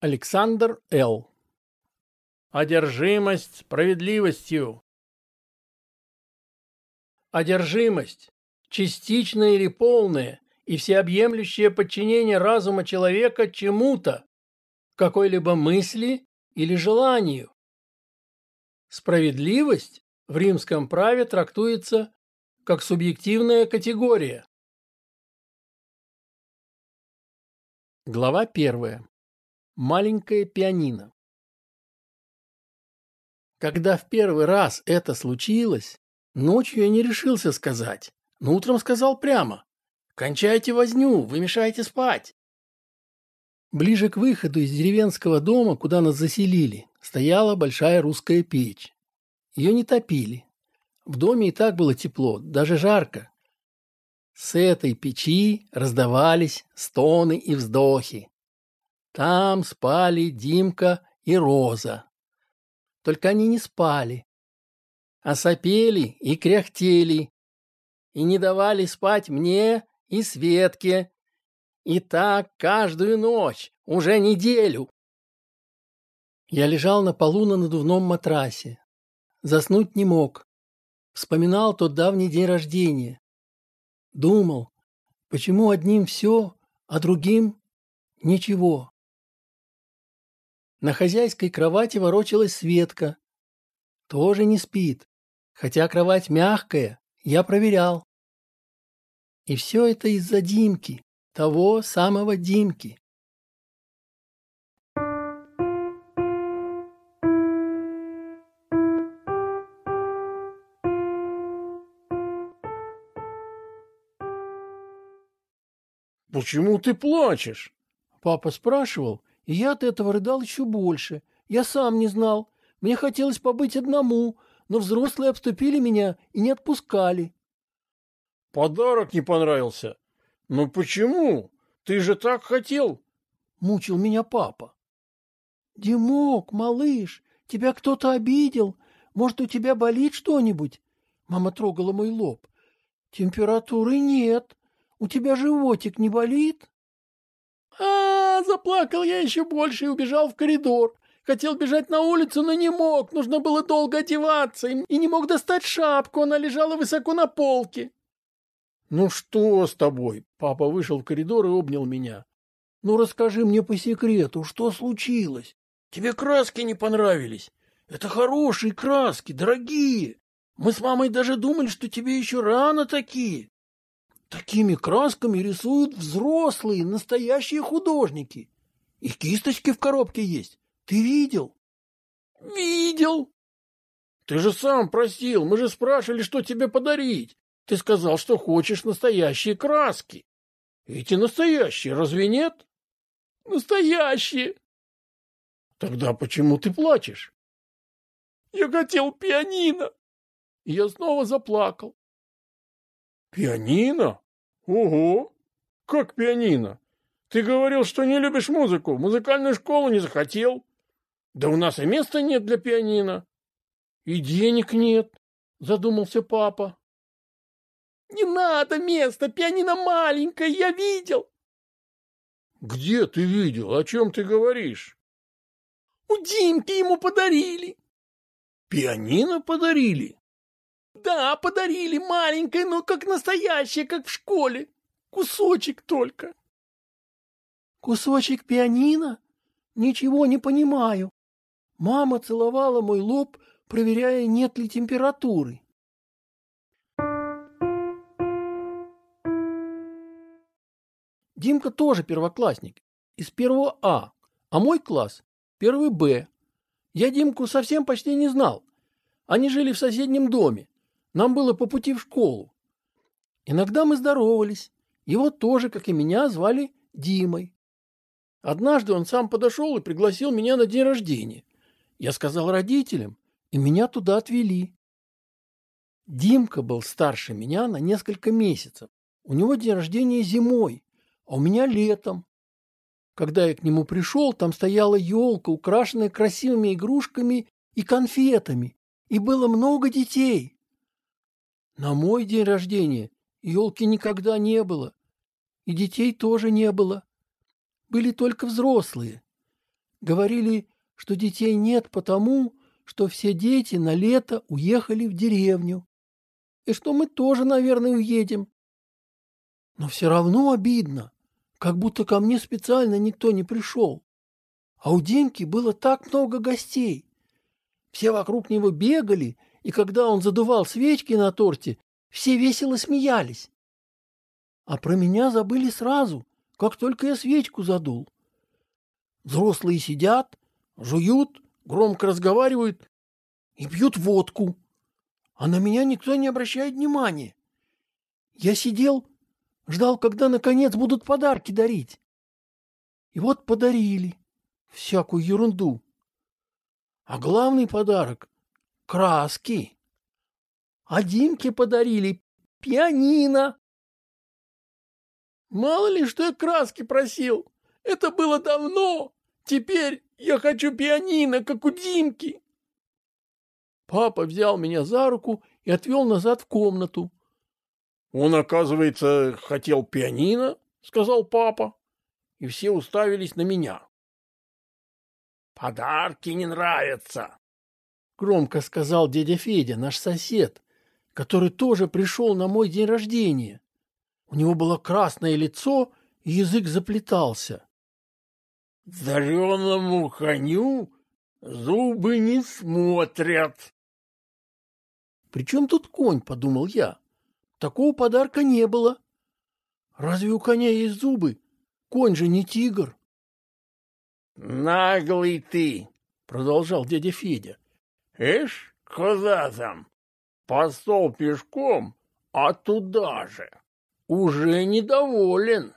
Александр Л. Одержимость справедливостью. Одержимость, частичное или полное и всеобъемлющее подчинение разума человека чему-то, какой-либо мысли или желанию. Справедливость в римском праве трактуется как субъективная категория. Глава первая. Маленькое пианино. Когда в первый раз это случилось, ночью я не решился сказать, но утром сказал прямо. «Кончайте возню, вы мешаете спать». Ближе к выходу из деревенского дома, куда нас заселили, стояла большая русская печь. Ее не топили. В доме и так было тепло, даже жарко. С этой печи раздавались стоны и вздохи. Там спали Димка и Роза. Только они не спали, а сопели и кряхтели, и не давали спать мне и Светке. И так каждую ночь, уже неделю. Я лежал на полу на надувном матрасе. Заснуть не мог. Вспоминал тот давний день рождения. Думал, почему одним все, а другим ничего. На хозяйской кровати ворочалась Светка. Тоже не спит, хотя кровать мягкая, я проверял. И все это из-за Димки, того самого Димки. «Почему ты плачешь?» Папа спрашивал, и я от этого рыдал еще больше. Я сам не знал. Мне хотелось побыть одному, но взрослые обступили меня и не отпускали. Подарок не понравился. Ну почему? Ты же так хотел. Мучил меня папа. Димок, малыш, тебя кто-то обидел? Может, у тебя болит что-нибудь? Мама трогала мой лоб. Температуры нет. У тебя животик не болит? Заплакал я еще больше и убежал в коридор. Хотел бежать на улицу, но не мог. Нужно было долго одеваться. И не мог достать шапку. Она лежала высоко на полке. «Ну что с тобой?» Папа вышел в коридор и обнял меня. «Ну расскажи мне по секрету, что случилось? Тебе краски не понравились? Это хорошие краски, дорогие. Мы с мамой даже думали, что тебе еще рано такие. Такими красками рисуют взрослые, настоящие художники. И кисточки в коробке есть. Ты видел? Видел. Ты же сам просил, мы же спрашивали, что тебе подарить. Ты сказал, что хочешь настоящие краски. Эти настоящие, разве нет? Настоящие. Тогда почему ты плачешь? Я хотел пианино. И я снова заплакал. Пианино? Ого! Как пианино? Ты говорил, что не любишь музыку, музыкальную школу не захотел. Да у нас и места нет для пианино. И денег нет, задумался папа. Не надо места, пианино маленькое, я видел. Где ты видел? О чем ты говоришь? У Димки ему подарили. Пианино подарили? Да, подарили маленькое, но как настоящее, как в школе. Кусочек только. Кусочек пианино? Ничего не понимаю. Мама целовала мой лоб, проверяя, нет ли температуры. Димка тоже первоклассник, из первого А, а мой класс – первый Б. Я Димку совсем почти не знал. Они жили в соседнем доме. Нам было по пути в школу. Иногда мы здоровались. Его тоже, как и меня, звали Димой. Однажды он сам подошел и пригласил меня на день рождения. Я сказал родителям, и меня туда отвели. Димка был старше меня на несколько месяцев. У него день рождения зимой, а у меня летом. Когда я к нему пришел, там стояла елка, украшенная красивыми игрушками и конфетами, и было много детей. На мой день рождения елки никогда не было, и детей тоже не было. Были только взрослые. Говорили, что детей нет потому, что все дети на лето уехали в деревню. И что мы тоже, наверное, уедем. Но все равно обидно, как будто ко мне специально никто не пришел. А у Димки было так много гостей. Все вокруг него бегали, и когда он задувал свечки на торте, все весело смеялись. А про меня забыли сразу, как только я свечку задул. Взрослые сидят, жуют, громко разговаривают и пьют водку. А на меня никто не обращает внимания. Я сидел, ждал, когда наконец будут подарки дарить. И вот подарили всякую ерунду. А главный подарок — краски. А Димке подарили пианино. Мало ли, что я краски просил. Это было давно. Теперь я хочу пианино, как у Димки. Папа взял меня за руку и отвел назад в комнату. Он, оказывается, хотел пианино, сказал папа, и все уставились на меня. Подарки не нравятся, громко сказал дядя Федя, наш сосед, который тоже пришел на мой день рождения. У него было красное лицо, и язык заплетался. Зеленому коню зубы не смотрят. «При чем тут конь?» — подумал я. «Такого подарка не было. Разве у коня есть зубы? Конь же не тигр». «Наглый ты!» — продолжал дядя Федя. «Эш, коза там, постол пешком, а туда же. Уже недоволен».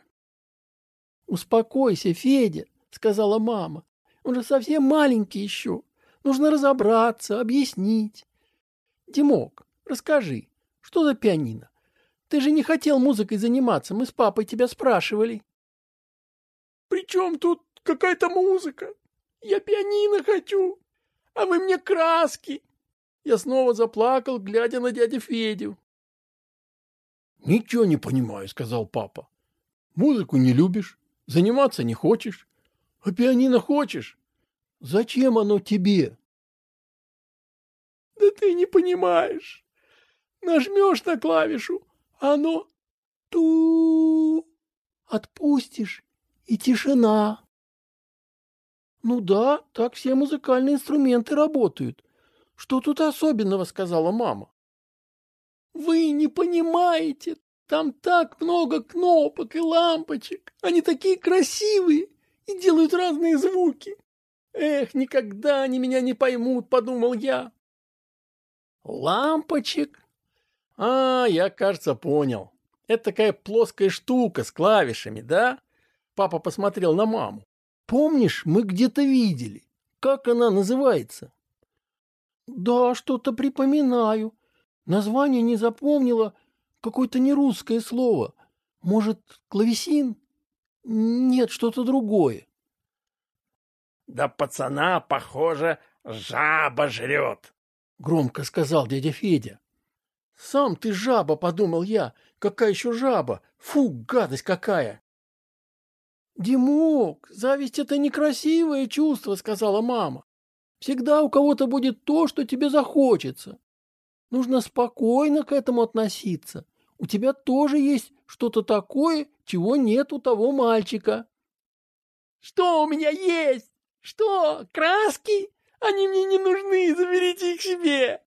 «Успокойся, Федя», — сказала мама. «Он же совсем маленький еще. Нужно разобраться, объяснить. Димок, расскажи, что за пианино? Ты же не хотел музыкой заниматься, мы с папой тебя спрашивали». «При чем тут какая-то музыка? Я пианино хочу, а вы мне краски!» Я снова заплакал, глядя на дядю Федю. «Ничего не понимаю», — сказал папа. «Музыку не любишь, заниматься не хочешь, а пианино хочешь? Зачем оно тебе? Да ты не понимаешь. Нажмешь на клавишу, а оно ту отпустишь, и тишина. Ну да, так все музыкальные инструменты работают. Что тут особенного, сказала мама. Вы не понимаете, там так много кнопок и лампочек. Они такие красивые и делают разные звуки. Эх, никогда они меня не поймут, подумал я. Лампочек? А, я, кажется, понял. Это такая плоская штука с клавишами, да? Папа посмотрел на маму. Помнишь, мы где-то видели. Как она называется? Да, что-то припоминаю. Название не запомнила. Какое-то нерусское слово. Может, клавесин? Нет, что-то другое. Да пацана, похоже, жаба жрет, громко сказал дядя Федя. Сам ты жаба, подумал я. Какая еще жаба? Фу, гадость какая! Димок, зависть — это некрасивое чувство, сказала мама. Всегда у кого-то будет то, что тебе захочется. Нужно спокойно к этому относиться. У тебя тоже есть что-то такое, чего нет у того мальчика. Что у меня есть? Что, краски? Они мне не нужны, заберите их себе.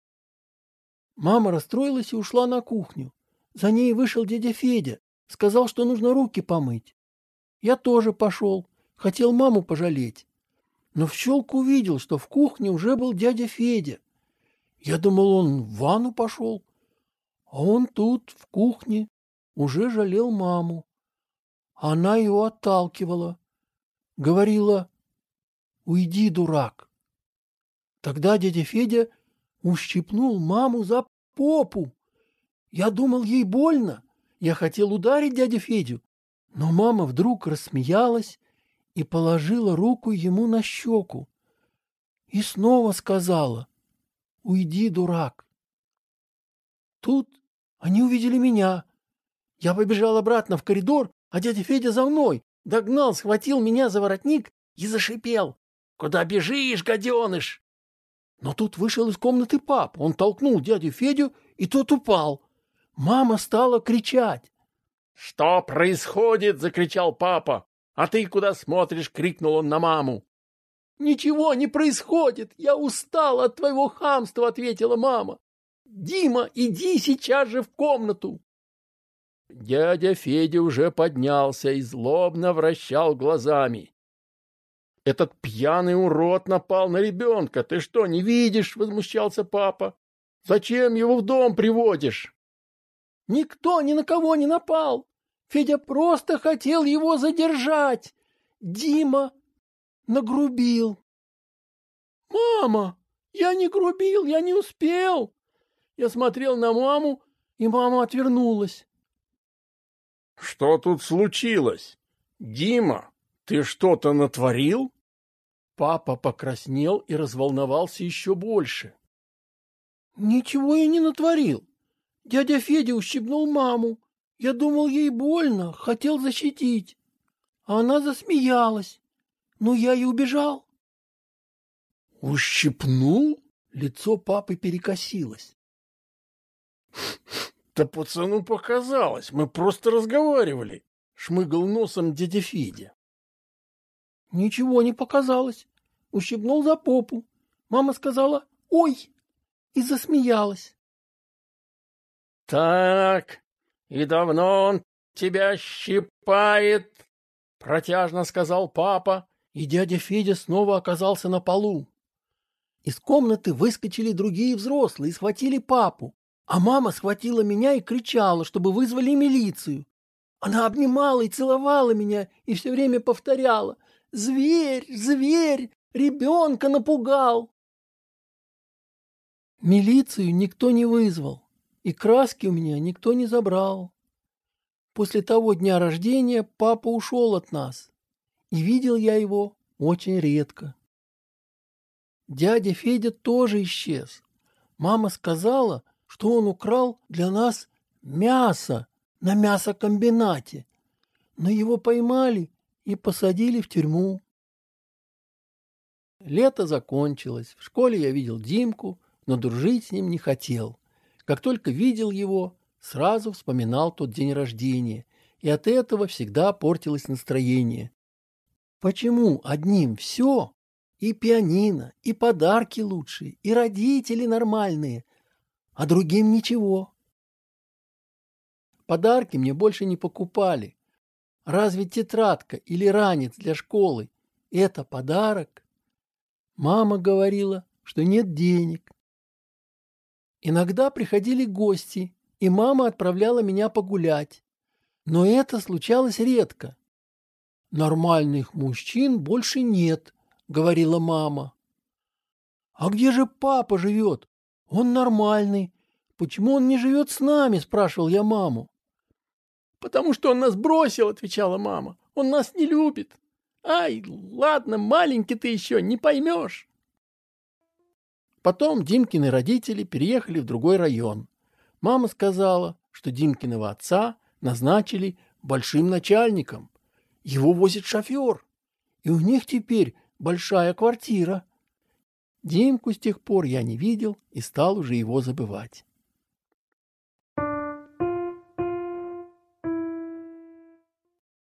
Мама расстроилась и ушла на кухню. За ней вышел дядя Федя, сказал, что нужно руки помыть. Я тоже пошел, хотел маму пожалеть. Но в щелку увидел, что в кухне уже был дядя Федя. Я думал, он в ванну пошел, а он тут, в кухне, уже жалел маму. Она его отталкивала. Говорила, уйди, дурак. Тогда дядя Федя ущипнул маму за попу. Я думал, ей больно. Я хотел ударить дядю Федю, но мама вдруг рассмеялась и положила руку ему на щеку. И снова сказала, уйди, дурак. Тут они увидели меня. Я побежал обратно в коридор, а дядя Федя за мной. Догнал, схватил меня за воротник и зашипел. Куда бежишь, гаденыш? Но тут вышел из комнаты пап. Он толкнул дядю Федю, и тот упал. Мама стала кричать. «Что происходит?» — закричал папа. «А ты куда смотришь?» — крикнул он на маму. «Ничего не происходит! Я устал от твоего хамства!» — ответила мама. «Дима, иди сейчас же в комнату!» Дядя Федя уже поднялся и злобно вращал глазами. «Этот пьяный урод напал на ребенка! Ты что, не видишь?» — возмущался папа. «Зачем его в дом приводишь?» «Никто ни на кого не напал! Федя просто хотел его задержать! Дима нагрубил!» «Мама, я не грубил, я не успел!» Я смотрел на маму, и мама отвернулась. «Что тут случилось? Дима, ты что-то натворил?» Папа покраснел и разволновался еще больше. «Ничего я не натворил. Дядя Федя ущипнул маму. Я думал, ей больно, хотел защитить. А она засмеялась. Ну, я и убежал». «Ущипнул?» Лицо папы перекосилось. Да пацану показалось, мы просто разговаривали. Шмыгал носом дядя Федя. Ничего не показалось. Ущипнул за попу. Мама сказала «Ой!» и засмеялась. «Так, и давно он тебя щипает?» Протяжно сказал папа, и дядя Федя снова оказался на полу. Из комнаты выскочили другие взрослые и схватили папу. А мама схватила меня и кричала, чтобы вызвали милицию. Она обнимала и целовала меня и все время повторяла «Зверь! Зверь! Ребенка напугал!» Милицию никто не вызвал, и краски у меня никто не забрал. После того дня рождения папа ушел от нас, и видел я его очень редко. Дядя Федя тоже исчез. Мама сказала, что он украл для нас мясо на мясокомбинате, но его поймали и посадили в тюрьму. Лето закончилось. В школе я видел Димку, но дружить с ним не хотел. Как только видел его, сразу вспоминал тот день рождения, и от этого всегда портилось настроение. Почему одним все, и пианино, и подарки лучшие, и родители нормальные, а другим ничего. Подарки мне больше не покупали. Разве тетрадка или ранец для школы – это подарок? Мама говорила, что нет денег. Иногда приходили гости, и мама отправляла меня погулять. Но это случалось редко. «Нормальных мужчин больше нет», — говорила мама. «А где же папа живет? Он нормальный. Почему он не живет с нами? Спрашивал я маму. Потому что он нас бросил, отвечала мама. Он нас не любит. Ай, ладно, маленький ты еще, не поймешь. Потом Димкины родители переехали в другой район. Мама сказала, что Димкиного отца назначили большим начальником. Его возит шофер. И у них теперь большая квартира. Димку с тех пор я не видел и стал уже его забывать.